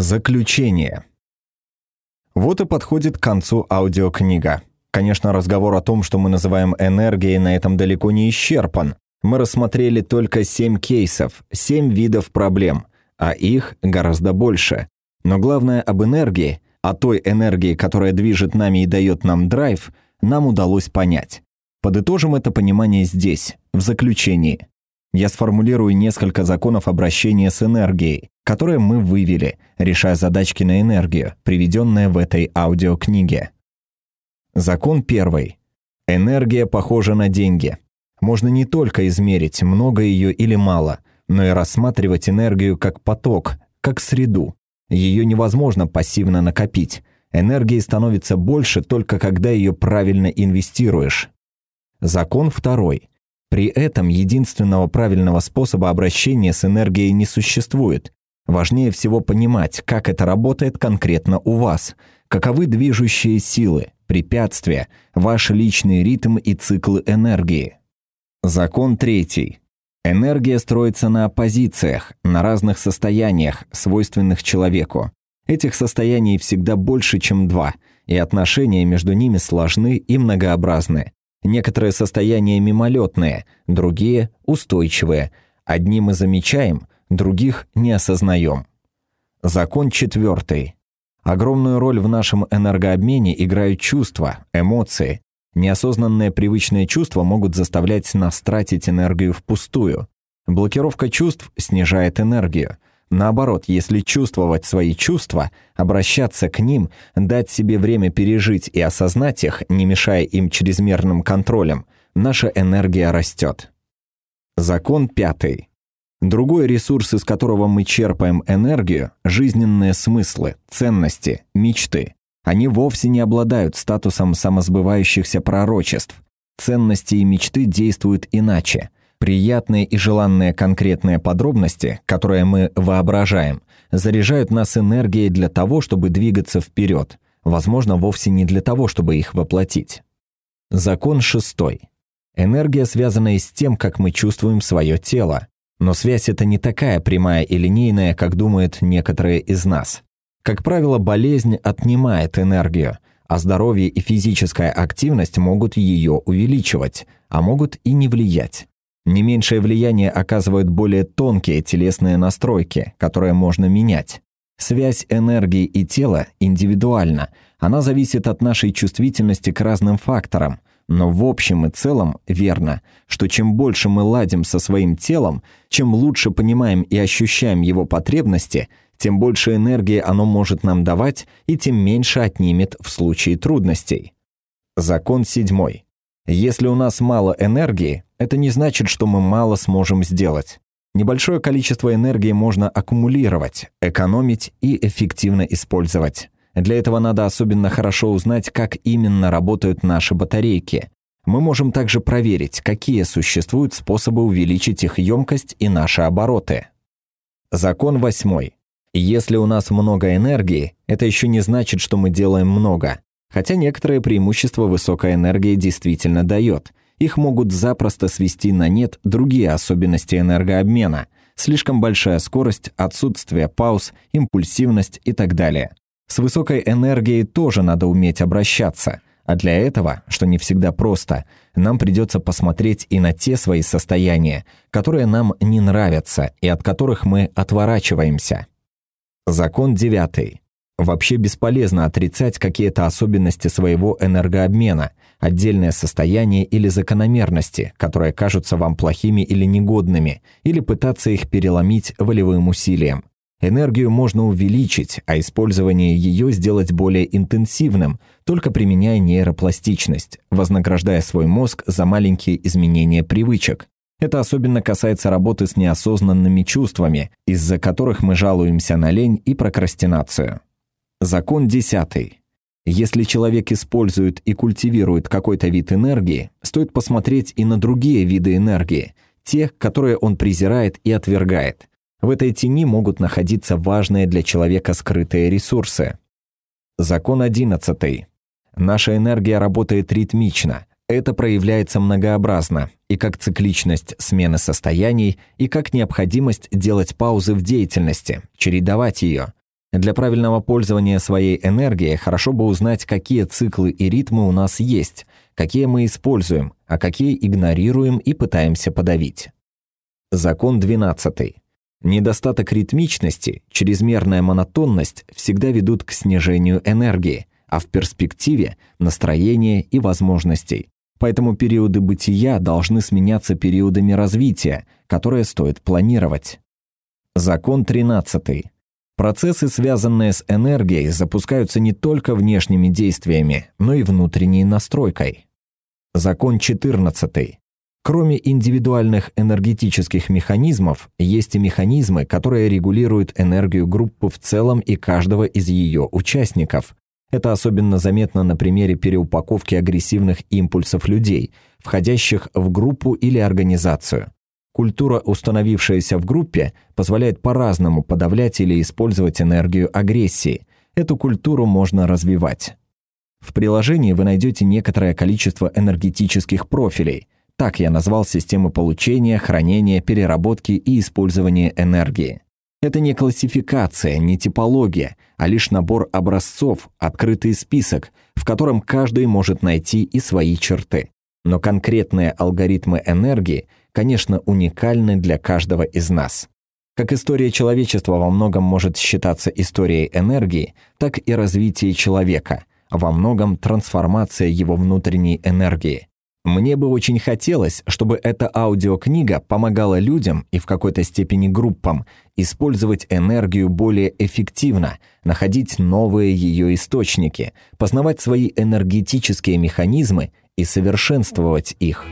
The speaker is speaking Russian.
Заключение. Вот и подходит к концу аудиокнига. Конечно, разговор о том, что мы называем энергией, на этом далеко не исчерпан. Мы рассмотрели только семь кейсов, семь видов проблем, а их гораздо больше. Но главное об энергии, о той энергии, которая движет нами и дает нам драйв, нам удалось понять. Подытожим это понимание здесь, в заключении. Я сформулирую несколько законов обращения с энергией, которые мы вывели, решая задачки на энергию, приведенные в этой аудиокниге. Закон первый. Энергия похожа на деньги. Можно не только измерить, много ее или мало, но и рассматривать энергию как поток, как среду. Ее невозможно пассивно накопить. Энергии становится больше только когда ее правильно инвестируешь. Закон второй. При этом единственного правильного способа обращения с энергией не существует. Важнее всего понимать, как это работает конкретно у вас, каковы движущие силы, препятствия, ваш личный ритм и циклы энергии. Закон третий. Энергия строится на оппозициях, на разных состояниях, свойственных человеку. Этих состояний всегда больше, чем два, и отношения между ними сложны и многообразны. Некоторые состояния мимолетные, другие – устойчивые. Одни мы замечаем, других не осознаем. Закон четвертый. Огромную роль в нашем энергообмене играют чувства, эмоции. Неосознанные привычные чувства могут заставлять нас тратить энергию впустую. Блокировка чувств снижает энергию – Наоборот, если чувствовать свои чувства, обращаться к ним, дать себе время пережить и осознать их, не мешая им чрезмерным контролем, наша энергия растет. Закон пятый. Другой ресурс, из которого мы черпаем энергию – жизненные смыслы, ценности, мечты. Они вовсе не обладают статусом самосбывающихся пророчеств. Ценности и мечты действуют иначе – Приятные и желанные конкретные подробности, которые мы воображаем, заряжают нас энергией для того, чтобы двигаться вперед, возможно, вовсе не для того, чтобы их воплотить. Закон шестой. Энергия связана с тем, как мы чувствуем свое тело. Но связь это не такая прямая и линейная, как думают некоторые из нас. Как правило, болезнь отнимает энергию, а здоровье и физическая активность могут ее увеличивать, а могут и не влиять. Не меньшее влияние оказывают более тонкие телесные настройки, которые можно менять. Связь энергии и тела индивидуальна. Она зависит от нашей чувствительности к разным факторам. Но в общем и целом верно, что чем больше мы ладим со своим телом, чем лучше понимаем и ощущаем его потребности, тем больше энергии оно может нам давать и тем меньше отнимет в случае трудностей. Закон седьмой. Если у нас мало энергии, это не значит, что мы мало сможем сделать. Небольшое количество энергии можно аккумулировать, экономить и эффективно использовать. Для этого надо особенно хорошо узнать, как именно работают наши батарейки. Мы можем также проверить, какие существуют способы увеличить их емкость и наши обороты. Закон восьмой. Если у нас много энергии, это еще не значит, что мы делаем много. Хотя некоторые преимущества высокая энергия действительно дает. Их могут запросто свести на нет другие особенности энергообмена. Слишком большая скорость, отсутствие пауз, импульсивность и так далее. С высокой энергией тоже надо уметь обращаться. А для этого, что не всегда просто, нам придется посмотреть и на те свои состояния, которые нам не нравятся и от которых мы отворачиваемся. Закон девятый. Вообще бесполезно отрицать какие-то особенности своего энергообмена, отдельное состояние или закономерности, которые кажутся вам плохими или негодными, или пытаться их переломить волевым усилием. Энергию можно увеличить, а использование ее сделать более интенсивным, только применяя нейропластичность, вознаграждая свой мозг за маленькие изменения привычек. Это особенно касается работы с неосознанными чувствами, из-за которых мы жалуемся на лень и прокрастинацию. Закон десятый. Если человек использует и культивирует какой-то вид энергии, стоит посмотреть и на другие виды энергии, те, которые он презирает и отвергает. В этой тени могут находиться важные для человека скрытые ресурсы. Закон одиннадцатый. Наша энергия работает ритмично. Это проявляется многообразно, и как цикличность смены состояний, и как необходимость делать паузы в деятельности, чередовать ее – Для правильного пользования своей энергией хорошо бы узнать, какие циклы и ритмы у нас есть, какие мы используем, а какие игнорируем и пытаемся подавить. Закон 12. Недостаток ритмичности, чрезмерная монотонность всегда ведут к снижению энергии, а в перспективе – настроения и возможностей. Поэтому периоды бытия должны сменяться периодами развития, которые стоит планировать. Закон 13. Процессы, связанные с энергией, запускаются не только внешними действиями, но и внутренней настройкой. Закон 14. Кроме индивидуальных энергетических механизмов, есть и механизмы, которые регулируют энергию группы в целом и каждого из ее участников. Это особенно заметно на примере переупаковки агрессивных импульсов людей, входящих в группу или организацию. Культура, установившаяся в группе, позволяет по-разному подавлять или использовать энергию агрессии. Эту культуру можно развивать. В приложении вы найдете некоторое количество энергетических профилей – так я назвал систему получения, хранения, переработки и использования энергии. Это не классификация, не типология, а лишь набор образцов, открытый список, в котором каждый может найти и свои черты. Но конкретные алгоритмы энергии, конечно, уникальны для каждого из нас. Как история человечества во многом может считаться историей энергии, так и развитие человека, во многом трансформация его внутренней энергии. Мне бы очень хотелось, чтобы эта аудиокнига помогала людям и в какой-то степени группам использовать энергию более эффективно, находить новые ее источники, познавать свои энергетические механизмы и совершенствовать их.